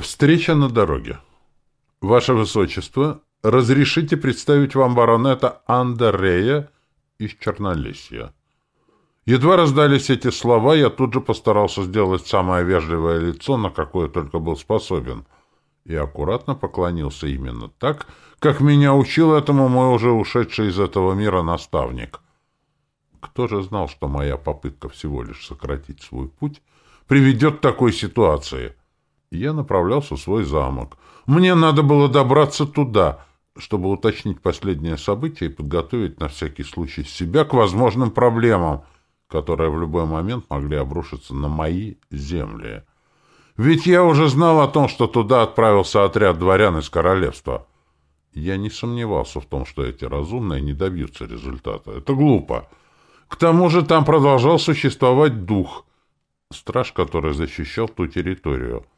Встреча на дороге. Ваше Высочество, разрешите представить вам баронета Андерея из Чернолесья. Едва раздались эти слова, я тут же постарался сделать самое вежливое лицо, на какое только был способен, и аккуратно поклонился именно так, как меня учил этому мой уже ушедший из этого мира наставник. Кто же знал, что моя попытка всего лишь сократить свой путь приведет к такой ситуации — я направлялся в свой замок. Мне надо было добраться туда, чтобы уточнить последние события и подготовить на всякий случай себя к возможным проблемам, которые в любой момент могли обрушиться на мои земли. Ведь я уже знал о том, что туда отправился отряд дворян из королевства. Я не сомневался в том, что эти разумные не добьются результата. Это глупо. К тому же там продолжал существовать дух, страж, который защищал ту территорию —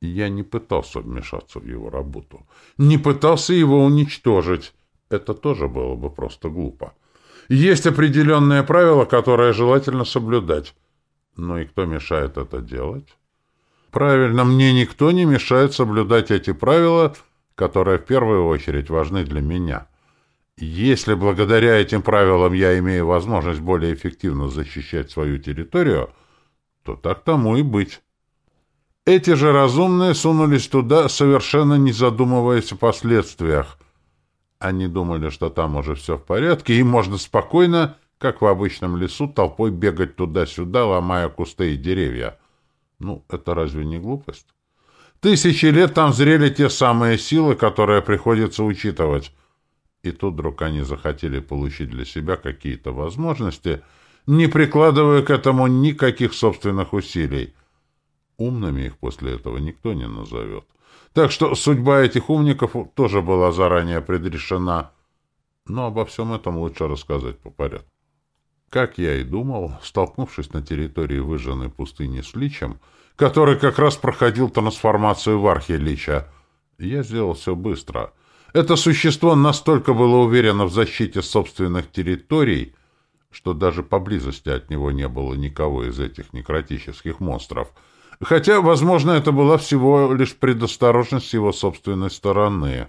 я не пытался вмешаться в его работу. Не пытался его уничтожить. Это тоже было бы просто глупо. Есть определенные правила, которые желательно соблюдать. Но и кто мешает это делать? Правильно, мне никто не мешает соблюдать эти правила, которые в первую очередь важны для меня. Если благодаря этим правилам я имею возможность более эффективно защищать свою территорию, то так тому и быть. Эти же разумные сунулись туда, совершенно не задумываясь о последствиях. Они думали, что там уже все в порядке, и можно спокойно, как в обычном лесу, толпой бегать туда-сюда, ломая кусты и деревья. Ну, это разве не глупость? Тысячи лет там зрели те самые силы, которые приходится учитывать. И тут вдруг они захотели получить для себя какие-то возможности, не прикладывая к этому никаких собственных усилий. Умными их после этого никто не назовет. Так что судьба этих умников тоже была заранее предрешена. Но обо всем этом лучше рассказать по порядку. Как я и думал, столкнувшись на территории выжженной пустыни с Личем, который как раз проходил трансформацию в Архилича, я сделал все быстро. Это существо настолько было уверено в защите собственных территорий, что даже поблизости от него не было никого из этих некротических монстров — Хотя, возможно, это была всего лишь предосторожность его собственной стороны.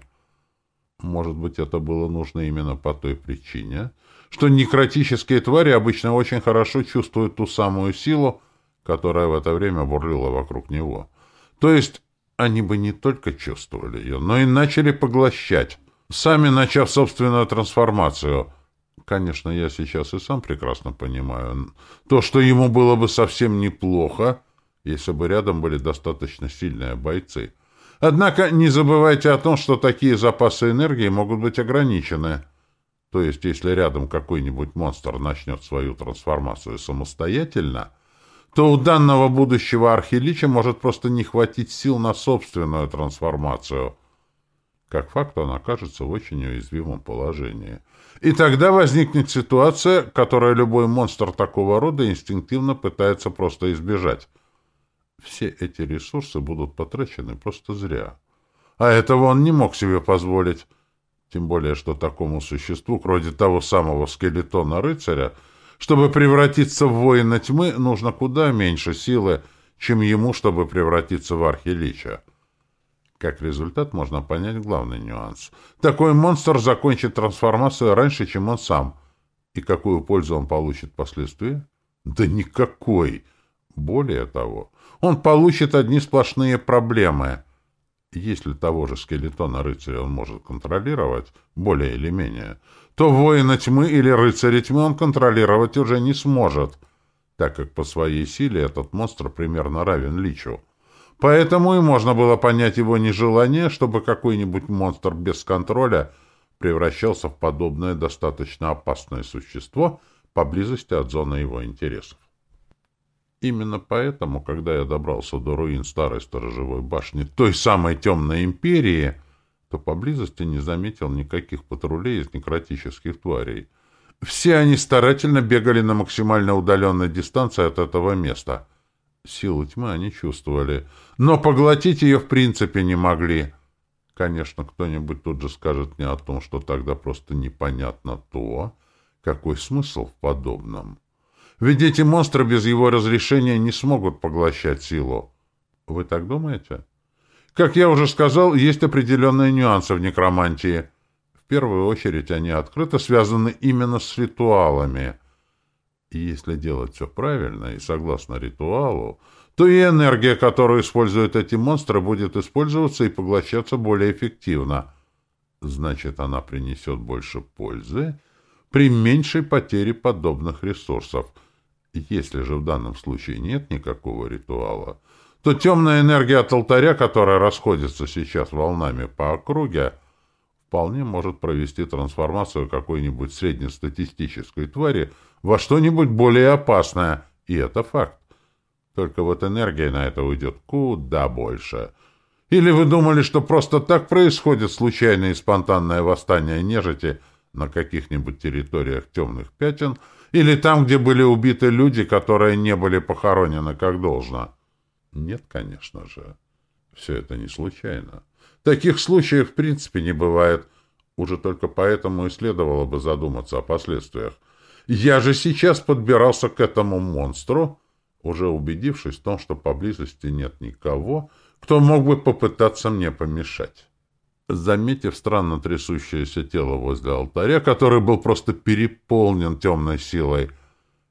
Может быть, это было нужно именно по той причине, что некротические твари обычно очень хорошо чувствуют ту самую силу, которая в это время бурлила вокруг него. То есть они бы не только чувствовали ее, но и начали поглощать, сами начав собственную трансформацию. Конечно, я сейчас и сам прекрасно понимаю. То, что ему было бы совсем неплохо, если бы рядом были достаточно сильные бойцы. Однако не забывайте о том, что такие запасы энергии могут быть ограничены. То есть, если рядом какой-нибудь монстр начнет свою трансформацию самостоятельно, то у данного будущего архилича может просто не хватить сил на собственную трансформацию. Как факт, он окажется в очень уязвимом положении. И тогда возникнет ситуация, которую любой монстр такого рода инстинктивно пытается просто избежать все эти ресурсы будут потрачены просто зря. А этого он не мог себе позволить. Тем более, что такому существу, вроде того самого скелетона рыцаря, чтобы превратиться в воина тьмы, нужно куда меньше силы, чем ему, чтобы превратиться в архилича. Как результат, можно понять главный нюанс. Такой монстр закончит трансформацию раньше, чем он сам. И какую пользу он получит впоследствии? Да никакой! Более того, он получит одни сплошные проблемы. Если того же скелетона рыцаря он может контролировать, более или менее, то воина тьмы или рыцаря тьмы он контролировать уже не сможет, так как по своей силе этот монстр примерно равен личу. Поэтому и можно было понять его нежелание, чтобы какой-нибудь монстр без контроля превращался в подобное достаточно опасное существо поблизости от зоны его интересов. Именно поэтому, когда я добрался до руин старой сторожевой башни, той самой темной империи, то поблизости не заметил никаких патрулей из некротических тварей. Все они старательно бегали на максимально удаленной дистанции от этого места. Силу тьмы они чувствовали, но поглотить ее в принципе не могли. Конечно, кто-нибудь тут же скажет мне о том, что тогда просто непонятно то, какой смысл в подобном. Ведь эти монстры без его разрешения не смогут поглощать силу. Вы так думаете? Как я уже сказал, есть определенные нюансы в некромантии. В первую очередь они открыто связаны именно с ритуалами. И если делать все правильно и согласно ритуалу, то и энергия, которую используют эти монстры, будет использоваться и поглощаться более эффективно. Значит, она принесет больше пользы при меньшей потере подобных ресурсов. Если же в данном случае нет никакого ритуала, то темная энергия от алтаря, которая расходится сейчас волнами по округе, вполне может провести трансформацию какой-нибудь среднестатистической твари во что-нибудь более опасное, и это факт. Только вот энергии на это уйдет куда больше. Или вы думали, что просто так происходит случайное и спонтанное восстание нежити на каких-нибудь территориях темных пятен, или там, где были убиты люди, которые не были похоронены как должно? Нет, конечно же. Все это не случайно. Таких случаев в принципе не бывает. Уже только поэтому и следовало бы задуматься о последствиях. Я же сейчас подбирался к этому монстру, уже убедившись в том, что поблизости нет никого, кто мог бы попытаться мне помешать. Заметив странно трясущееся тело возле алтаря, который был просто переполнен темной силой,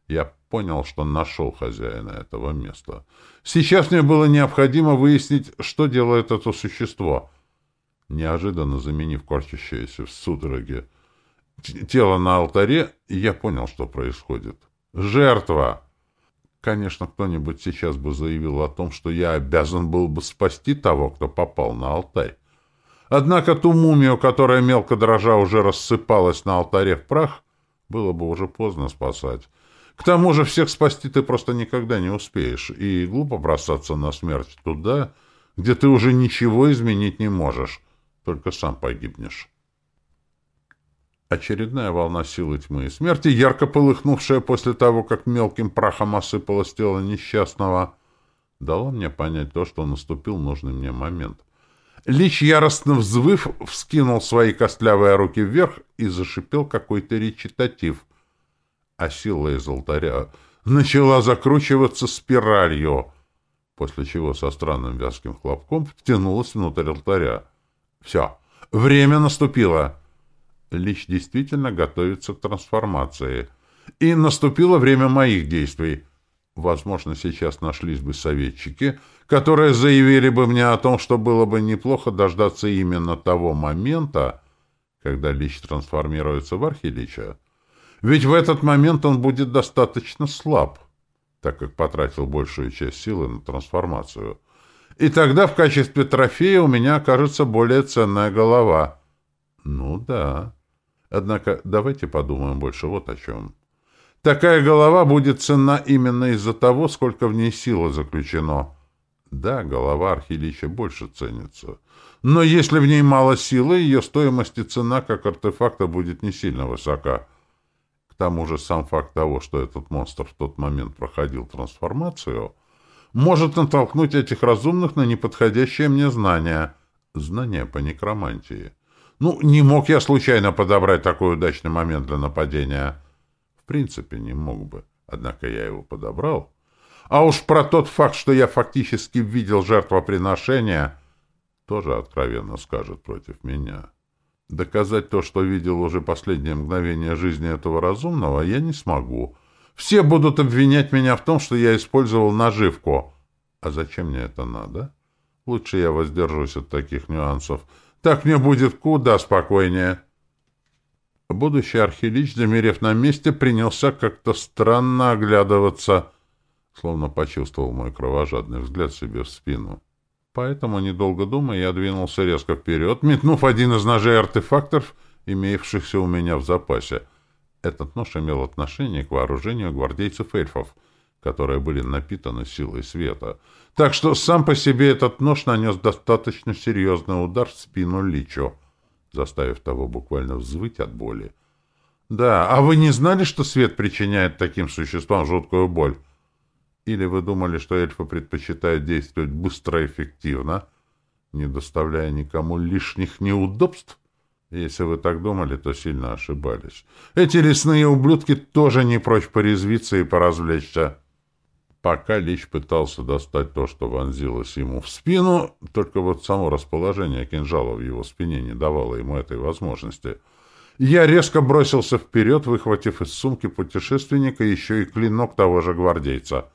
я понял, что нашел хозяина этого места. Сейчас мне было необходимо выяснить, что делает это существо. Неожиданно заменив корчащееся в судороге тело на алтаре, я понял, что происходит. «Жертва!» Конечно, кто-нибудь сейчас бы заявил о том, что я обязан был бы спасти того, кто попал на алтарь. Однако ту мумию, которая мелко дрожа уже рассыпалась на алтаре в прах, было бы уже поздно спасать. К тому же всех спасти ты просто никогда не успеешь, и глупо бросаться на смерть туда, где ты уже ничего изменить не можешь, только сам погибнешь. Очередная волна силы тьмы и смерти, ярко полыхнувшая после того, как мелким прахом осыпалось тело несчастного, дала мне понять то, что наступил нужный мне момент. Лич, яростно взвыв, вскинул свои костлявые руки вверх и зашипел какой-то речитатив, а сила из алтаря начала закручиваться спиралью, после чего со странным вязким хлопком втянулась внутрь алтаря. Все, время наступило. Лич действительно готовится к трансформации. И наступило время моих действий. Возможно, сейчас нашлись бы советчики, которые заявили бы мне о том, что было бы неплохо дождаться именно того момента, когда Лич трансформируется в Архилича. Ведь в этот момент он будет достаточно слаб, так как потратил большую часть силы на трансформацию. И тогда в качестве трофея у меня окажется более ценная голова. Ну да. Однако давайте подумаем больше вот о чем. Такая голова будет ценна именно из-за того, сколько в ней силы заключено. Да, голова Архилича больше ценится. Но если в ней мало силы, ее стоимость и цена как артефакта будет не сильно высока. К тому же сам факт того, что этот монстр в тот момент проходил трансформацию, может натолкнуть этих разумных на неподходящее мне знание. Знание по некромантии. Ну, не мог я случайно подобрать такой удачный момент для нападения. Принципе, не мог бы. Однако я его подобрал. А уж про тот факт, что я фактически видел жертвоприношение, тоже откровенно скажет против меня. Доказать то, что видел уже последнее мгновение жизни этого разумного, я не смогу. Все будут обвинять меня в том, что я использовал наживку. А зачем мне это надо? Лучше я воздержусь от таких нюансов. Так мне будет куда спокойнее. Будущий архилич, замерев на месте, принялся как-то странно оглядываться, словно почувствовал мой кровожадный взгляд себе в спину. Поэтому, недолго думая, я двинулся резко вперед, метнув один из ножей артефакторов, имеющихся у меня в запасе. Этот нож имел отношение к вооружению гвардейцев-эльфов, которые были напитаны силой света — так что сам по себе этот нож нанес достаточно серьезный удар в спину Личо, заставив того буквально взвыть от боли. «Да, а вы не знали, что свет причиняет таким существам жуткую боль? Или вы думали, что эльфы предпочитают действовать быстро и эффективно, не доставляя никому лишних неудобств?» Если вы так думали, то сильно ошибались. Эти лесные ублюдки тоже не прочь порезвиться и поразвлечься. Пока Лич пытался достать то, что вонзилось ему в спину, только вот само расположение кинжала в его спине не давало ему этой возможности. Я резко бросился вперед, выхватив из сумки путешественника еще и клинок того же гвардейца.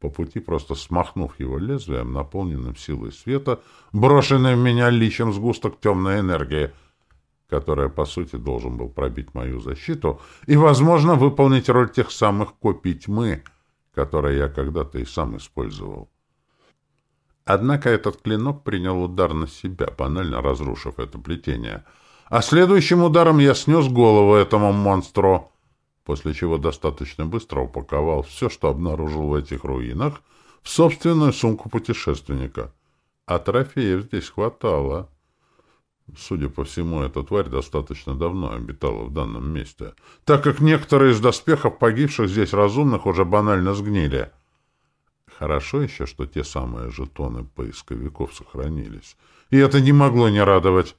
По пути просто смахнув его лезвием, наполненным силой света, брошенный в меня личем сгусток темной энергии, которая, по сути, должен был пробить мою защиту и, возможно, выполнить роль тех самых копий тьмы — которое я когда-то и сам использовал. Однако этот клинок принял удар на себя, банально разрушив это плетение. А следующим ударом я снес голову этому монстру, после чего достаточно быстро упаковал все, что обнаружил в этих руинах, в собственную сумку путешественника. А трофеев здесь хватало. Судя по всему, эта тварь достаточно давно обитала в данном месте, так как некоторые из доспехов погибших здесь разумных уже банально сгнили. Хорошо еще, что те самые жетоны поисковиков сохранились. И это не могло не радовать.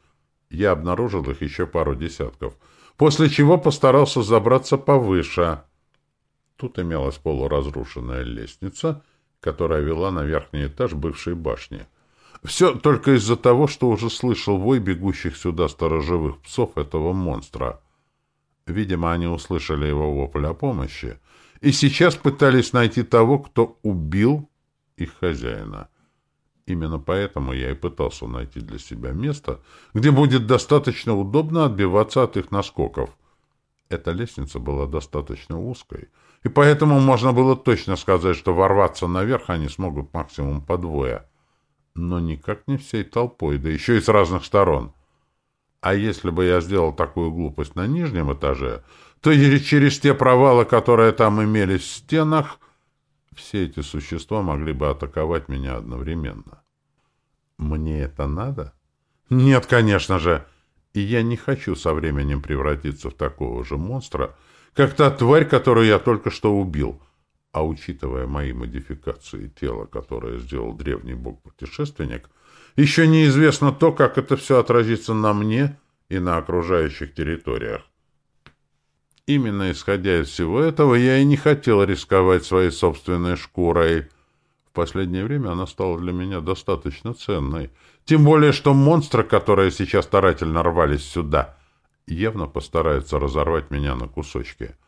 Я обнаружил их еще пару десятков, после чего постарался забраться повыше. Тут имелась полуразрушенная лестница, которая вела на верхний этаж бывшей башни — все только из-за того, что уже слышал вой бегущих сюда сторожевых псов этого монстра. Видимо, они услышали его вопль о помощи и сейчас пытались найти того, кто убил их хозяина. Именно поэтому я и пытался найти для себя место, где будет достаточно удобно отбиваться от их наскоков. Эта лестница была достаточно узкой, и поэтому можно было точно сказать, что ворваться наверх они смогут максимум по двое — но никак не всей толпой, да еще и с разных сторон. А если бы я сделал такую глупость на нижнем этаже, то через те провалы, которые там имелись в стенах, все эти существа могли бы атаковать меня одновременно. Мне это надо? Нет, конечно же. И я не хочу со временем превратиться в такого же монстра, как та тварь, которую я только что убил — а учитывая мои модификации тела, которые сделал древний бог-путешественник, еще неизвестно то, как это все отразится на мне и на окружающих территориях. Именно исходя из всего этого, я и не хотел рисковать своей собственной шкурой. В последнее время она стала для меня достаточно ценной. Тем более, что монстры, которые сейчас старательно рвались сюда, явно постараются разорвать меня на кусочки —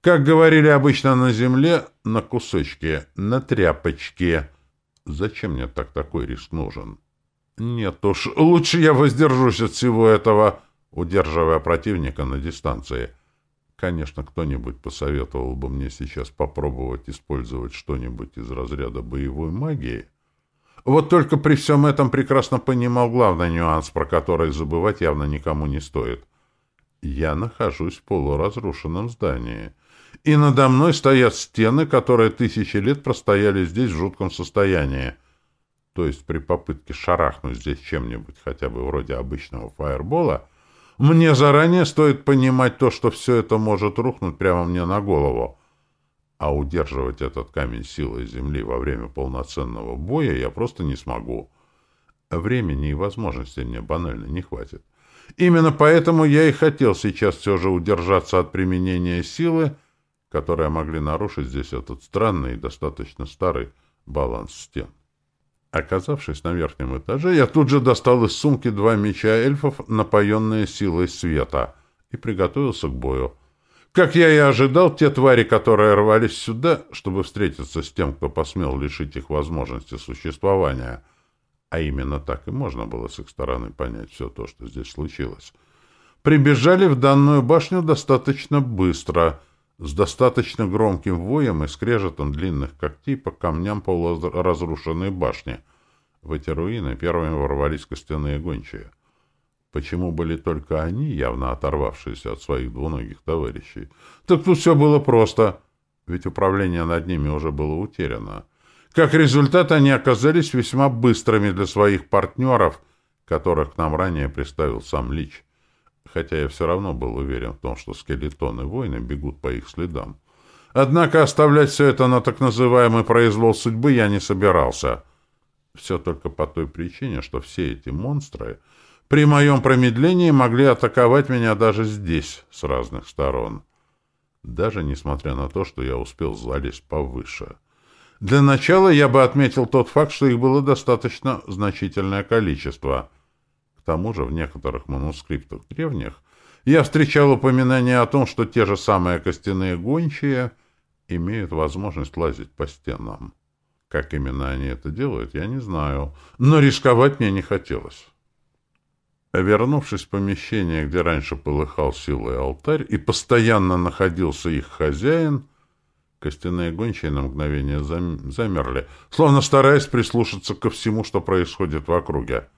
как говорили обычно на земле, на кусочки, на тряпочке. Зачем мне так такой риск нужен? Нет уж, лучше я воздержусь от всего этого, удерживая противника на дистанции. Конечно, кто-нибудь посоветовал бы мне сейчас попробовать использовать что-нибудь из разряда боевой магии. Вот только при всем этом прекрасно понимал главный нюанс, про который забывать явно никому не стоит. Я нахожусь в полуразрушенном здании — и надо мной стоят стены, которые тысячи лет простояли здесь в жутком состоянии. То есть при попытке шарахнуть здесь чем-нибудь, хотя бы вроде обычного фаербола, мне заранее стоит понимать то, что все это может рухнуть прямо мне на голову. А удерживать этот камень силой земли во время полноценного боя я просто не смогу. Времени и возможностей мне банально не хватит. Именно поэтому я и хотел сейчас все же удержаться от применения силы, которые могли нарушить здесь этот странный и достаточно старый баланс стен. Оказавшись на верхнем этаже, я тут же достал из сумки два меча эльфов, напоенные силой света, и приготовился к бою. Как я и ожидал, те твари, которые рвались сюда, чтобы встретиться с тем, кто посмел лишить их возможности существования, а именно так и можно было с их стороны понять все то, что здесь случилось, прибежали в данную башню достаточно быстро — с достаточно громким воем и скрежетом длинных когтей по камням полуразрушенной башни. В эти руины первыми ворвались костяные гончие. Почему были только они, явно оторвавшиеся от своих двуногих товарищей? Так тут все было просто, ведь управление над ними уже было утеряно. Как результат, они оказались весьма быстрыми для своих партнеров, которых к нам ранее представил сам Лич хотя я все равно был уверен в том, что скелетоны воины бегут по их следам. Однако оставлять все это на так называемый произвол судьбы я не собирался. Все только по той причине, что все эти монстры при моем промедлении могли атаковать меня даже здесь, с разных сторон. Даже несмотря на то, что я успел залезть повыше. Для начала я бы отметил тот факт, что их было достаточно значительное количество. Тому же в некоторых манускриптах древних я встречал упоминание о том, что те же самые костяные гончие имеют возможность лазить по стенам. Как именно они это делают, я не знаю, но рисковать мне не хотелось. Вернувшись в помещение, где раньше полыхал силой алтарь, и постоянно находился их хозяин, костяные гончие на мгновение зам... замерли, словно стараясь прислушаться ко всему, что происходит в округе.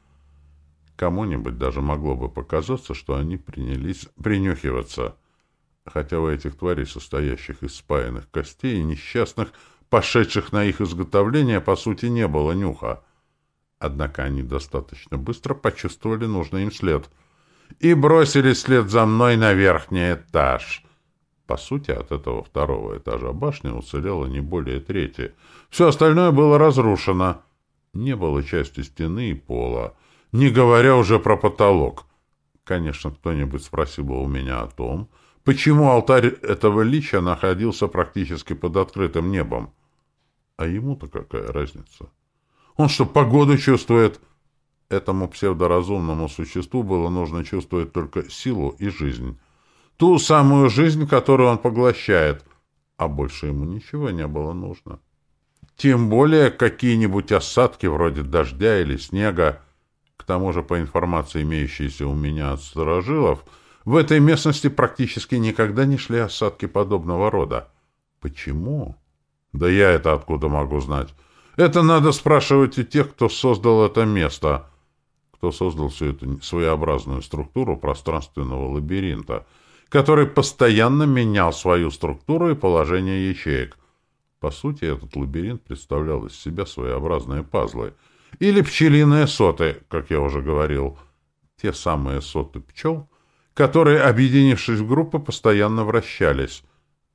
Кому-нибудь даже могло бы показаться, что они принялись принюхиваться, хотя у этих тварей, состоящих из спаянных костей и несчастных, пошедших на их изготовление, по сути, не было нюха. Однако они достаточно быстро почувствовали нужный им след и бросили след за мной на верхний этаж. По сути, от этого второго этажа башни уцелело не более трети. Все остальное было разрушено. Не было части стены и пола, не говоря уже про потолок. Конечно, кто-нибудь спросил бы у меня о том, почему алтарь этого лича находился практически под открытым небом. А ему-то какая разница? Он что, погоду чувствует? Этому псевдоразумному существу было нужно чувствовать только силу и жизнь. Ту самую жизнь, которую он поглощает. А больше ему ничего не было нужно. Тем более какие-нибудь осадки вроде дождя или снега. Тому же, по информации, имеющейся у меня от сторожилов, в этой местности практически никогда не шли осадки подобного рода. Почему? Да я это откуда могу знать? Это надо спрашивать у тех, кто создал это место, кто создал всю эту своеобразную структуру пространственного лабиринта, который постоянно менял свою структуру и положение ячеек. По сути, этот лабиринт представлял из себя своеобразные пазлы. Или пчелиные соты, как я уже говорил. Те самые соты пчел, которые, объединившись в группы, постоянно вращались.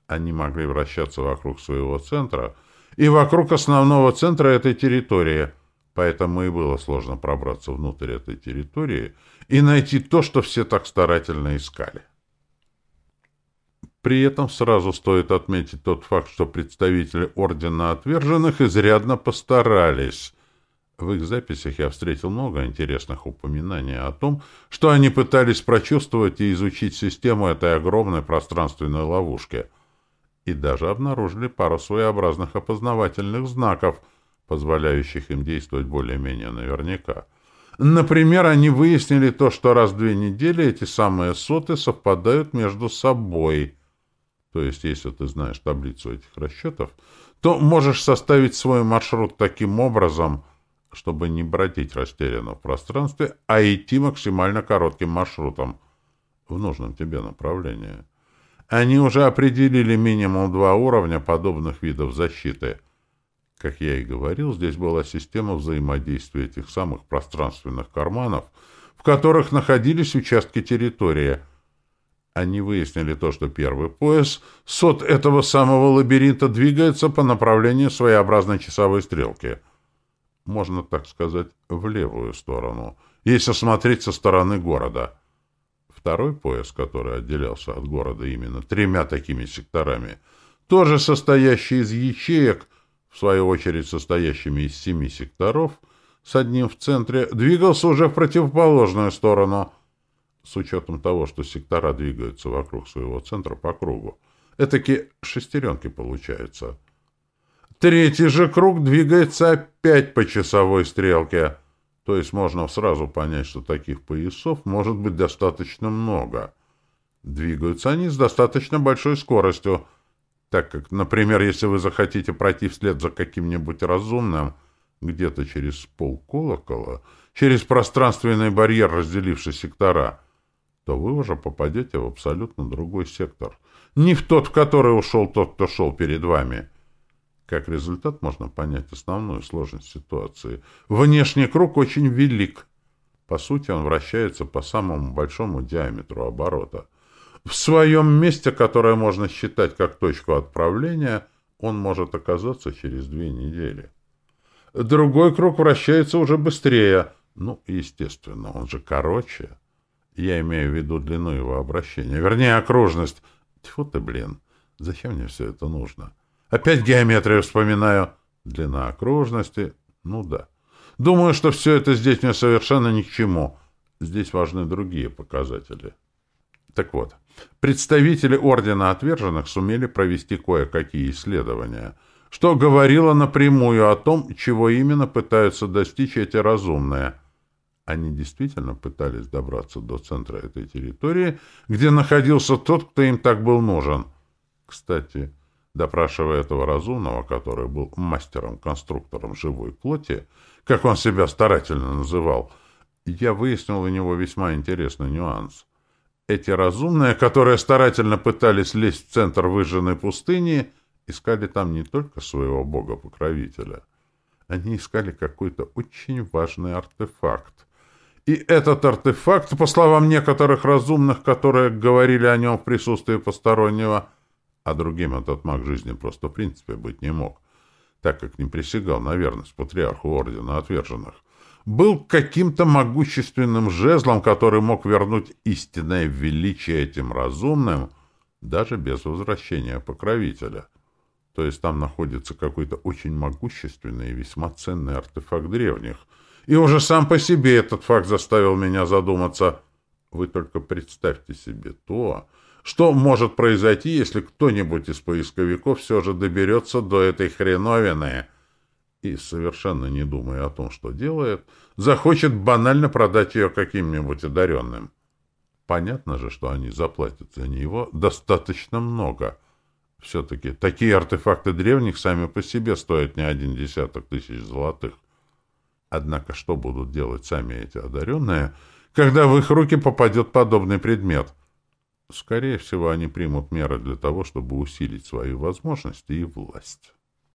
Они могли вращаться вокруг своего центра — и вокруг основного центра этой территории. Поэтому и было сложно пробраться внутрь этой территории и найти то, что все так старательно искали. При этом сразу стоит отметить тот факт, что представители Ордена Отверженных изрядно постарались. В их записях я встретил много интересных упоминаний о том, что они пытались прочувствовать и изучить систему этой огромной пространственной ловушки — и даже обнаружили пару своеобразных опознавательных знаков, позволяющих им действовать более-менее наверняка. Например, они выяснили то, что раз в две недели эти самые соты совпадают между собой. То есть, если ты знаешь таблицу этих расчетов, то можешь составить свой маршрут таким образом, чтобы не бродить растерянно в пространстве, а идти максимально коротким маршрутом в нужном тебе направлении. Они уже определили минимум два уровня подобных видов защиты. Как я и говорил, здесь была система взаимодействия этих самых пространственных карманов, в которых находились участки территории. Они выяснили то, что первый пояс, сот этого самого лабиринта, двигается по направлению своеобразной часовой стрелки. Можно так сказать, в левую сторону, если смотреть со стороны города — Второй пояс, который отделялся от города именно тремя такими секторами, тоже состоящий из ячеек, в свою очередь состоящими из семи секторов, с одним в центре, двигался уже в противоположную сторону, с учетом того, что сектора двигаются вокруг своего центра по кругу. Этаки шестеренки получаются. Третий же круг двигается опять по часовой стрелке — то есть можно сразу понять, что таких поясов может быть достаточно много. Двигаются они с достаточно большой скоростью, так как, например, если вы захотите пройти вслед за каким-нибудь разумным где-то через полколокола, через пространственный барьер, разделивший сектора, то вы уже попадете в абсолютно другой сектор. Не в тот, в который ушел тот, кто шел перед вами — как результат можно понять основную сложность ситуации. Внешний круг очень велик. По сути, он вращается по самому большому диаметру оборота. В своем месте, которое можно считать как точку отправления, он может оказаться через две недели. Другой круг вращается уже быстрее. Ну, естественно, он же короче. Я имею в виду длину его обращения. Вернее, окружность. Тьфу ты, блин. Зачем мне все это нужно? — Опять геометрию вспоминаю. Длина окружности, ну да. Думаю, что все это здесь мне совершенно ни к чему. Здесь важны другие показатели. Так вот, представители Ордена Отверженных сумели провести кое-какие исследования, что говорило напрямую о том, чего именно пытаются достичь эти разумные. Они действительно пытались добраться до центра этой территории, где находился тот, кто им так был нужен. Кстати, допрашивая этого разумного, который был мастером-конструктором живой плоти, как он себя старательно называл, я выяснил у него весьма интересный нюанс — эти разумные, которые старательно пытались лезть в центр выжженной пустыни, искали там не только своего бога-покровителя. Они искали какой-то очень важный артефакт. И этот артефакт, по словам некоторых разумных, которые говорили о нем в присутствии постороннего, а другим этот маг жизни просто в принципе быть не мог, так как не присягал на верность патриарху Ордена Отверженных, был каким-то могущественным жезлом, который мог вернуть истинное величие этим разумным, даже без возвращения покровителя. То есть там находится какой-то очень могущественный и весьма ценный артефакт древних. И уже сам по себе этот факт заставил меня задуматься. Вы только представьте себе то, что может произойти, если кто-нибудь из поисковиков все же доберется до этой хреновины — и, совершенно не думая о том, что делает, захочет банально продать ее каким-нибудь одаренным. Понятно же, что они заплатят за него достаточно много. Все-таки такие артефакты древних сами по себе стоят не один десяток тысяч золотых. Однако что будут делать сами эти одаренные, когда в их руки попадет подобный предмет? Скорее всего, они примут меры для того, чтобы усилить свои возможности и власть.